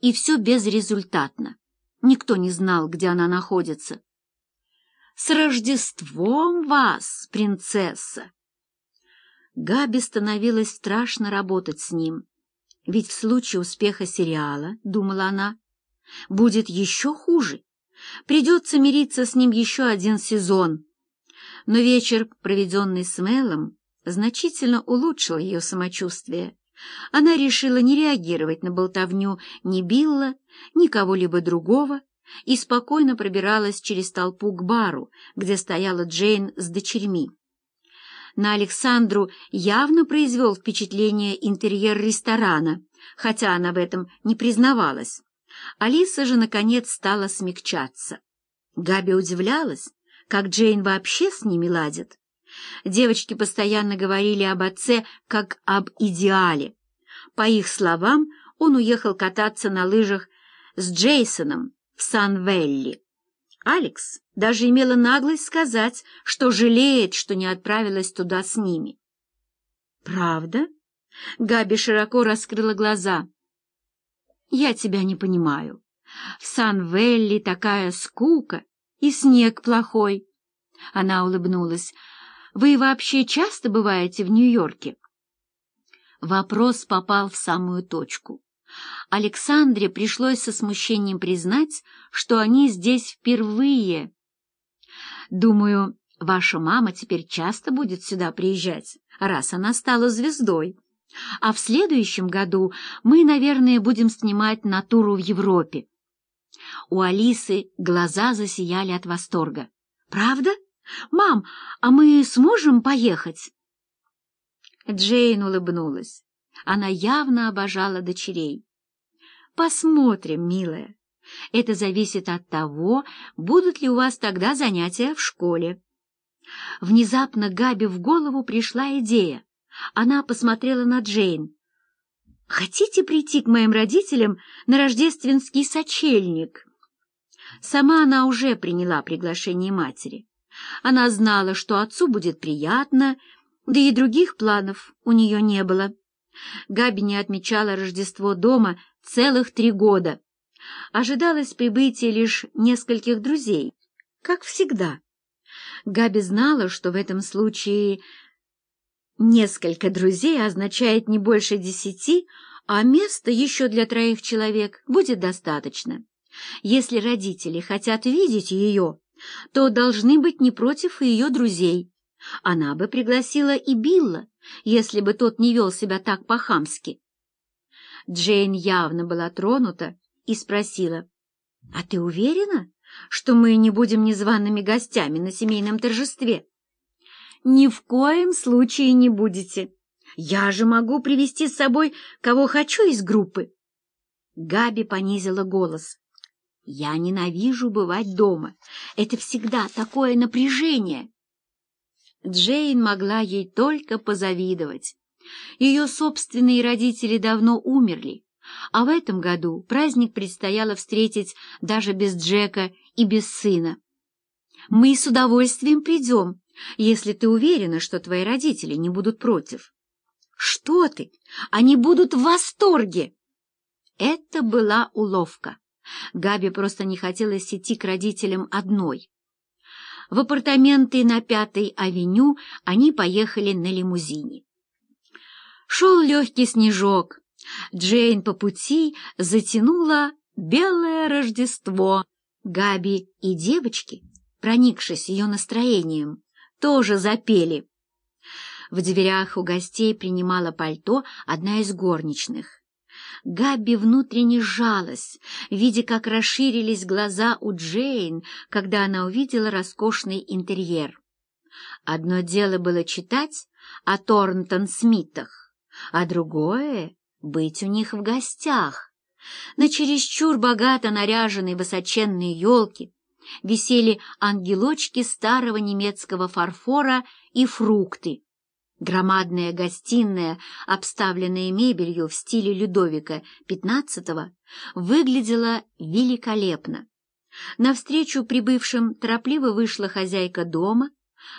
и все безрезультатно. Никто не знал, где она находится. «С Рождеством вас, принцесса!» Габи становилось страшно работать с ним. Ведь в случае успеха сериала, думала она, будет еще хуже. Придется мириться с ним еще один сезон. Но вечер, проведенный с Мелом, значительно улучшил ее самочувствие. Она решила не реагировать на болтовню ни Билла, ни кого-либо другого, и спокойно пробиралась через толпу к бару, где стояла Джейн с дочерьми. На Александру явно произвел впечатление интерьер ресторана, хотя она в этом не признавалась. Алиса же, наконец, стала смягчаться. Габи удивлялась, как Джейн вообще с ними ладит. Девочки постоянно говорили об отце как об идеале. По их словам, он уехал кататься на лыжах с Джейсоном в Сан-Велли. Алекс даже имела наглость сказать, что жалеет, что не отправилась туда с ними. «Правда?» — Габи широко раскрыла глаза. «Я тебя не понимаю. В Сан-Велли такая скука и снег плохой». Она улыбнулась. «Вы вообще часто бываете в Нью-Йорке?» Вопрос попал в самую точку. Александре пришлось со смущением признать, что они здесь впервые. «Думаю, ваша мама теперь часто будет сюда приезжать, раз она стала звездой. А в следующем году мы, наверное, будем снимать натуру в Европе». У Алисы глаза засияли от восторга. «Правда? Мам, а мы сможем поехать?» Джейн улыбнулась. Она явно обожала дочерей. «Посмотрим, милая. Это зависит от того, будут ли у вас тогда занятия в школе». Внезапно Габи в голову пришла идея. Она посмотрела на Джейн. «Хотите прийти к моим родителям на рождественский сочельник?» Сама она уже приняла приглашение матери. Она знала, что отцу будет приятно, да и других планов у нее не было. Габи не отмечала Рождество дома целых три года. Ожидалось прибытие лишь нескольких друзей, как всегда. Габи знала, что в этом случае несколько друзей означает не больше десяти, а места еще для троих человек будет достаточно. Если родители хотят видеть ее, то должны быть не против ее друзей. Она бы пригласила и Билла, если бы тот не вел себя так по-хамски. Джейн явно была тронута и спросила, «А ты уверена, что мы не будем незваными гостями на семейном торжестве?» «Ни в коем случае не будете. Я же могу привести с собой кого хочу из группы». Габи понизила голос. «Я ненавижу бывать дома. Это всегда такое напряжение». Джейн могла ей только позавидовать. Ее собственные родители давно умерли, а в этом году праздник предстояло встретить даже без Джека и без сына. «Мы с удовольствием придем, если ты уверена, что твои родители не будут против». «Что ты? Они будут в восторге!» Это была уловка. Габи просто не хотелось идти к родителям одной. В апартаменты на Пятой авеню они поехали на лимузине. Шел легкий снежок. Джейн по пути затянула «Белое Рождество». Габи и девочки, проникшись ее настроением, тоже запели. В дверях у гостей принимала пальто одна из горничных. Габи внутренне сжалась, видя, как расширились глаза у Джейн, когда она увидела роскошный интерьер. Одно дело было читать о Торнтон-Смитах, а другое — быть у них в гостях. На чересчур богато наряженной высоченной елке висели ангелочки старого немецкого фарфора и фрукты. Громадная гостиная, обставленная мебелью в стиле Людовика XV, выглядела великолепно. Навстречу прибывшим торопливо вышла хозяйка дома,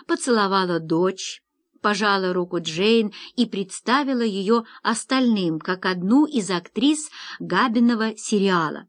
поцеловала дочь, пожала руку Джейн и представила ее остальным как одну из актрис Габиного сериала.